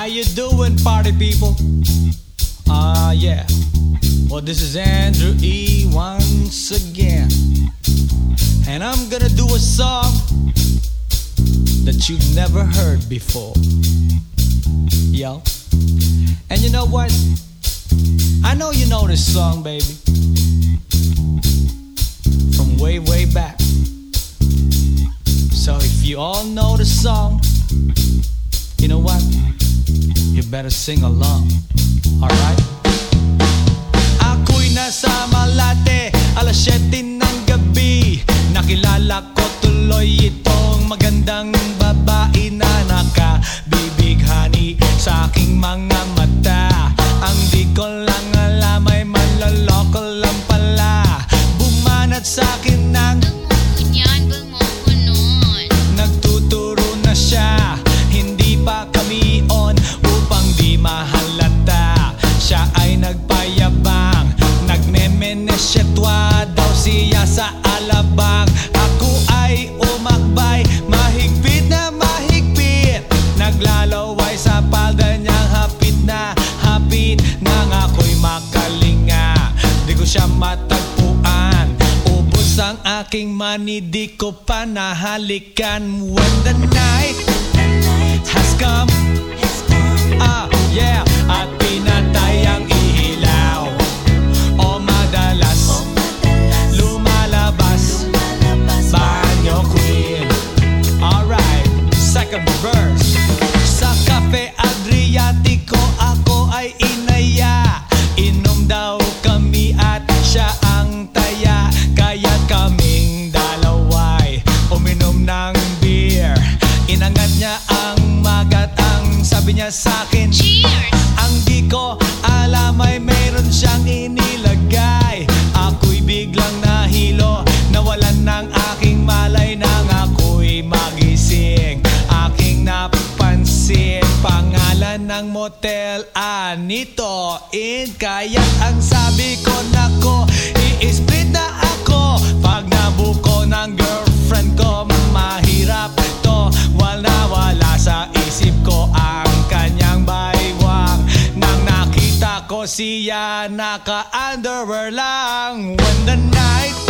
How you doing, party people? Ah, uh, yeah. Well, this is Andrew E. once again. And I'm gonna do a song that you've never heard before. Yo. And you know what? I know you know this song, baby. From way, way back. So if you all know the song, you know what? You better sing along. Alright? Ako'y nasa Malate, alas 7 ng gabi Nakilala ko tuloy itong magandang babae na nakabibighani sa aking mga mata Ang di ko lang alam ay manloloko lang pala Bumanat sa akin Nagmemenesyetwa daw siya sa alabang. Ako ay umakbay Mahigpit na mahigpit. Naglalaway sa palda niyang hapit na hapit. Nang ako'y makalinga Di ko siya matagpuan. Ubos ang aking money Di ko pa nahalikan. When the night has come Ah, yeah At sabi niya sa akin Cheers! ang di ko alam ay meron siyang inilagay. Ako'y biglang nahilo Nawalan ng aking malay nang ako'y magising. Aking napansin Pangalan ng motel Anito In Kaya ang sabi ko nako I-split na ako. Pag nabuko ng girlfriend ko Mahirap siya Naka-underwear lang. When the night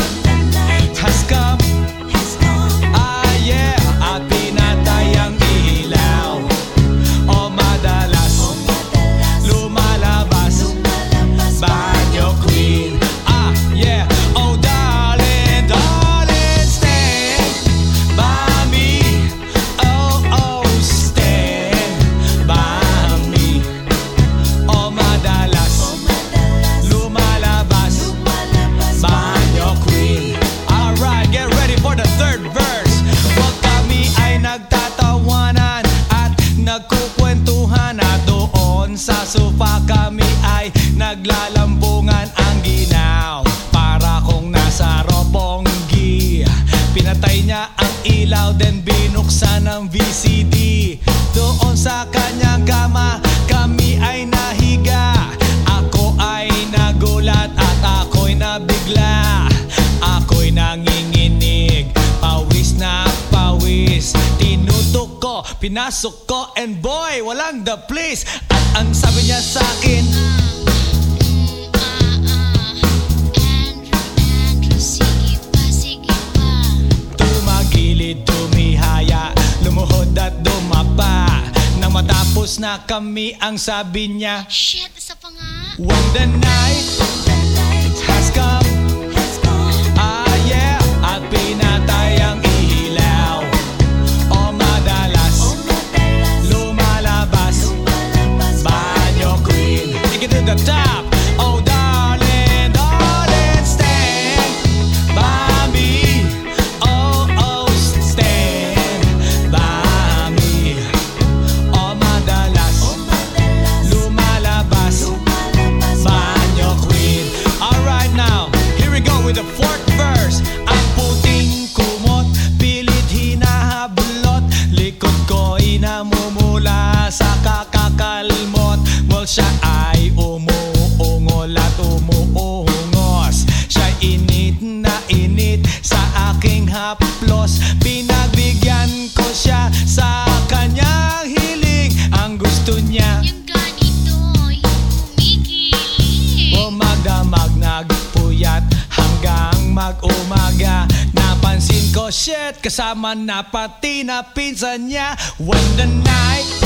pinasok ko And boy, walang the place At ang sabi niya sa akin. Tumagilid, tumihaya Lumuhod at dumapa Nang matapos na kami Ang sabi niya Shit, isa pa nga. When the mag-umaga. Napansin ko shit kasama na pati na pinsan niya. When the night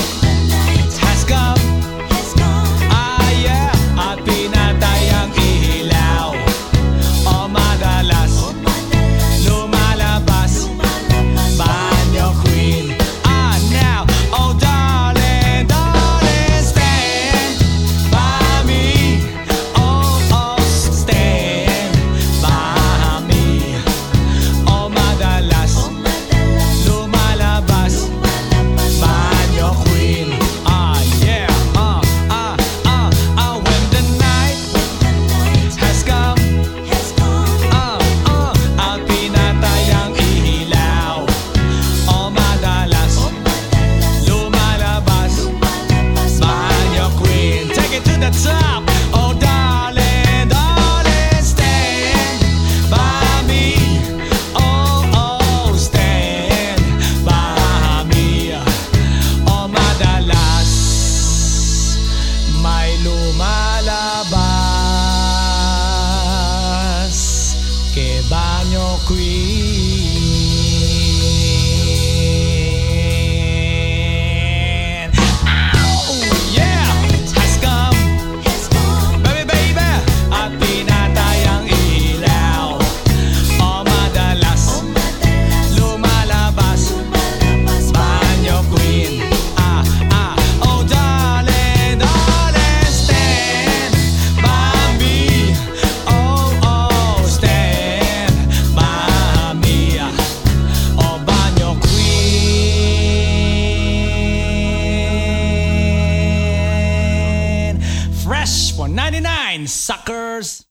suckers!